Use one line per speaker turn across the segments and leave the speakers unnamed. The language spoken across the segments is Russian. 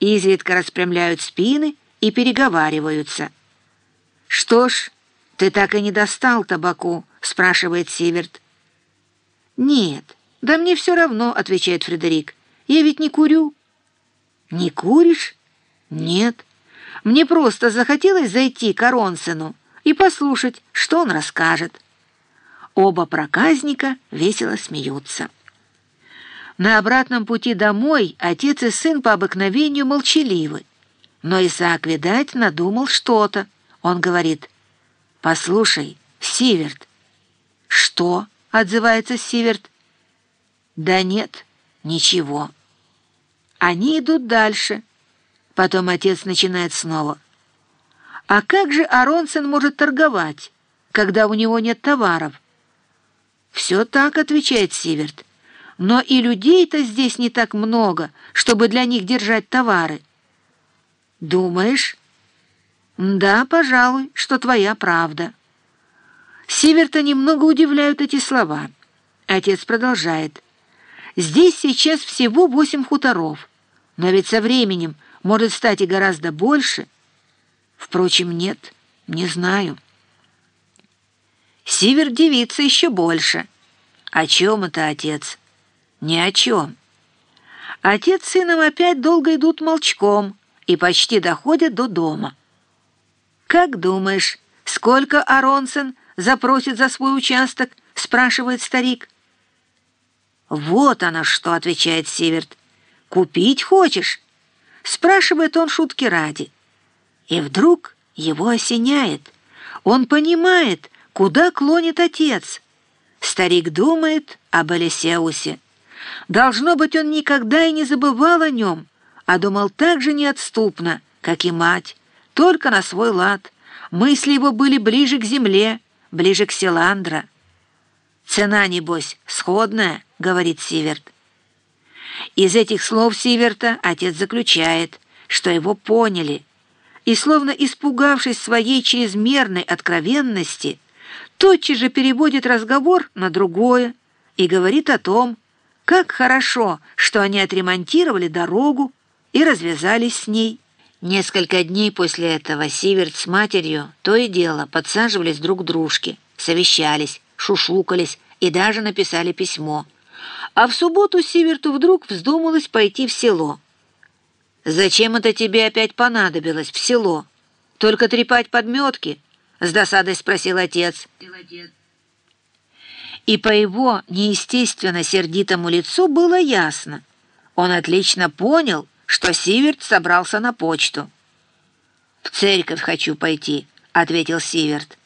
изредка распрямляют спины и переговариваются. «Что ж, ты так и не достал табаку?» — спрашивает Сиверт. «Нет, да мне все равно», — отвечает Фредерик. «Я ведь не курю». «Не куришь?» «Нет. Мне просто захотелось зайти к Аронсену и послушать, что он расскажет». Оба проказника весело смеются. На обратном пути домой отец и сын по обыкновению молчаливы. Но Исаак, видать, надумал что-то. Он говорит, «Послушай, Сиверт». «Что?» — отзывается Сиверт. «Да нет, ничего». Они идут дальше. Потом отец начинает снова. «А как же Аронсен может торговать, когда у него нет товаров?» «Все так», — отвечает Сиверт. «Но и людей-то здесь не так много, чтобы для них держать товары». «Думаешь?» «Да, пожалуй, что твоя правда». Сиверта немного удивляют эти слова. Отец продолжает. «Здесь сейчас всего восемь хуторов, но ведь со временем может стать и гораздо больше». Впрочем, нет, не знаю. Сивер девица еще больше. О чем это отец? Ни о чем. Отец с сыном опять долго идут молчком и почти доходят до дома. «Как думаешь, сколько Аронсен запросит за свой участок?» — спрашивает старик. «Вот она что!» — отвечает Сиверт. «Купить хочешь?» — спрашивает он шутки ради. И вдруг его осеняет. Он понимает, Куда клонит отец? Старик думает об Элисеусе. Должно быть, он никогда и не забывал о нем, а думал так же неотступно, как и мать, только на свой лад. Мысли его были ближе к земле, ближе к Селандра. «Цена, небось, сходная», — говорит Сиверт. Из этих слов Сиверта отец заключает, что его поняли, и, словно испугавшись своей чрезмерной откровенности, тотчас же переводит разговор на другое и говорит о том, как хорошо, что они отремонтировали дорогу и развязались с ней. Несколько дней после этого Сиверт с матерью то и дело подсаживались друг к дружке, совещались, шушукались и даже написали письмо. А в субботу Сиверту вдруг вздумалось пойти в село. «Зачем это тебе опять понадобилось в село? Только трепать подметки?» — с досадой спросил отец. И по его неестественно сердитому лицу было ясно. Он отлично понял, что Сиверт собрался на почту. «В церковь хочу пойти», — ответил Сиверт.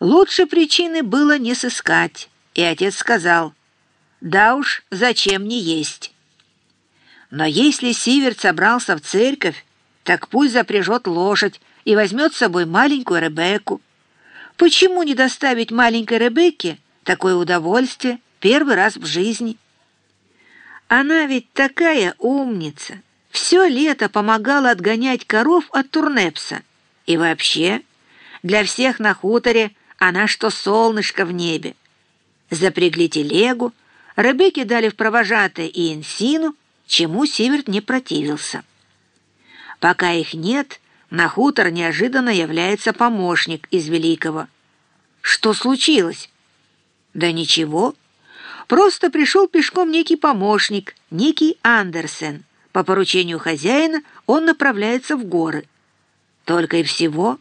Лучше причины было не сыскать, и отец сказал, «Да уж, зачем не есть?» Но если Сиверт собрался в церковь, так пусть запряжет лошадь, и возьмет с собой маленькую Ребекку. Почему не доставить маленькой Ребекке такое удовольствие первый раз в жизни? Она ведь такая умница, все лето помогала отгонять коров от Турнепса. И вообще, для всех на хуторе она что солнышко в небе. Запрягли телегу, Ребекке дали в провожатое и инсину, чему Сиверт не противился. Пока их нет, на хутор неожиданно является помощник из Великого. Что случилось? Да ничего. Просто пришел пешком некий помощник, некий Андерсен. По поручению хозяина он направляется в горы. Только и всего.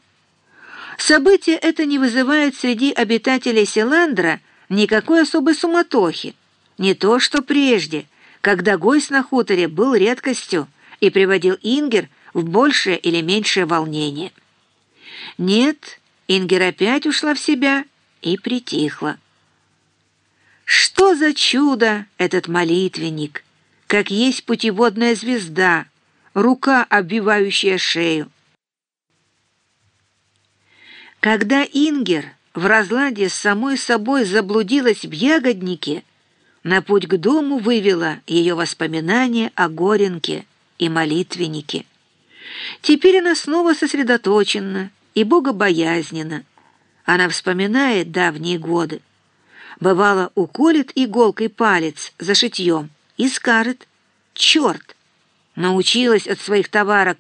Событие это не вызывает среди обитателей Селандра никакой особой суматохи. Не то, что прежде, когда гость на хуторе был редкостью и приводил Ингер в большее или меньшее волнение. Нет, Ингер опять ушла в себя и притихла. Что за чудо этот молитвенник, как есть путеводная звезда, рука, обвивающая шею. Когда Ингер в разладе с самой собой заблудилась в ягоднике, на путь к дому вывела ее воспоминания о Горенке и молитвеннике. Теперь она снова сосредоточена и богобоязнена. Она вспоминает давние годы. Бывало, уколет иголкой палец за шитьем и скажет «Черт!» научилась от своих товарок